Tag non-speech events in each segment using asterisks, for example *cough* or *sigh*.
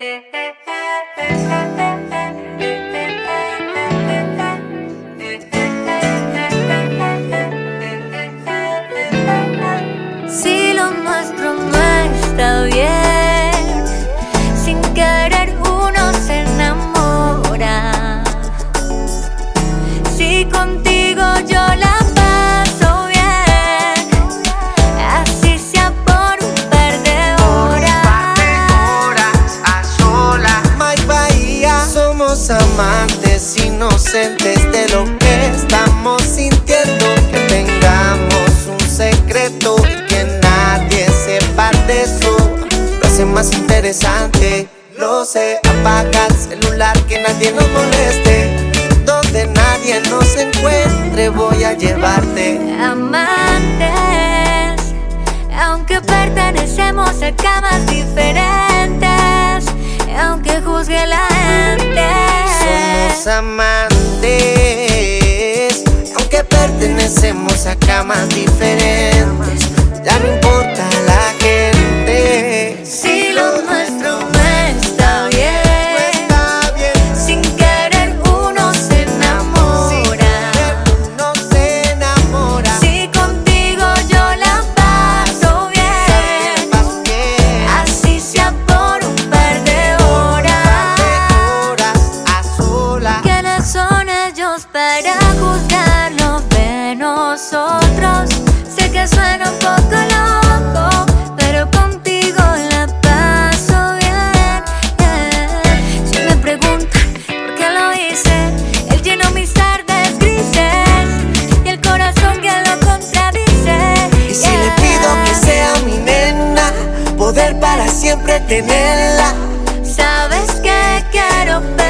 Hey, *laughs* hey. Inocentes de lo que estamos sintiendo. Que tengamos un secreto y que nadie sepa de eso. Lo hace más interesante, lo sé. Apaga el celular que nadie nos moleste. Donde nadie nos encuentre, voy a llevarte. Amantes, aunque pertenecemos a camas diferentes, pertenecemos a camas diferentes. Ya no importa la gente. Si lo nuestro no está bien, está bien. sin querer uno se enamora. Uno se enamora. Si contigo yo la paso bien, así sea por un par de horas. a solas. ¿Quiénes son ellos para juzgarnos de nosotros? Sé que suena un poco loco, pero contigo la paso bien. yeah. Si me preguntan por qué lo hice, él llenó mis tardes grises y el corazón que lo contradice. Y si le pido que sea mi nena, poder para siempre tenerla. Sabes que quiero, pero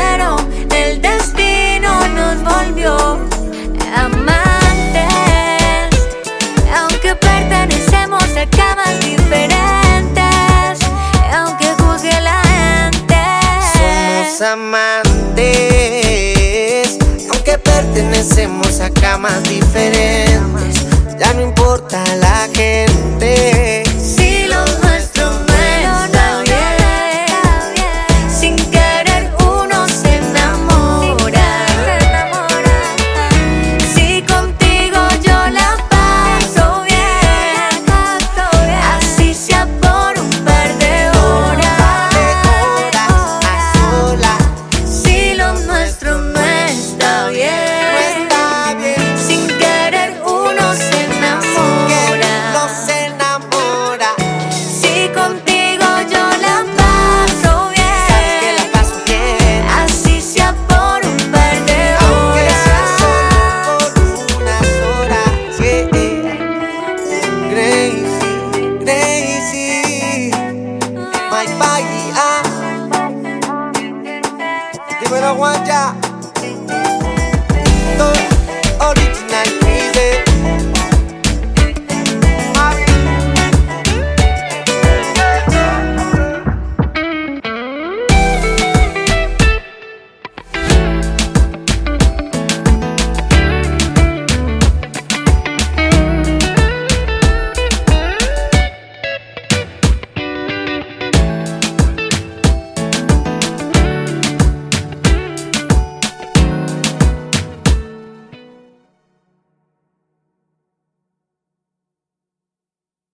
amantes, aunque pertenecemos a camas diferentes. Ya no importa la gente. wanja